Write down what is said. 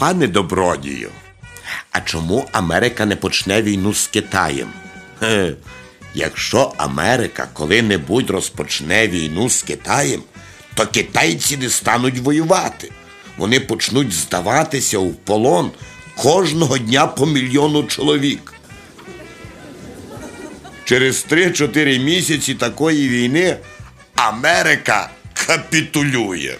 Пане добродію, а чому Америка не почне війну з Китаєм? Хе, якщо Америка коли-небудь розпочне війну з Китаєм, то китайці не стануть воювати. Вони почнуть здаватися в полон кожного дня по мільйону чоловік. Через 3-4 місяці такої війни Америка капітулює.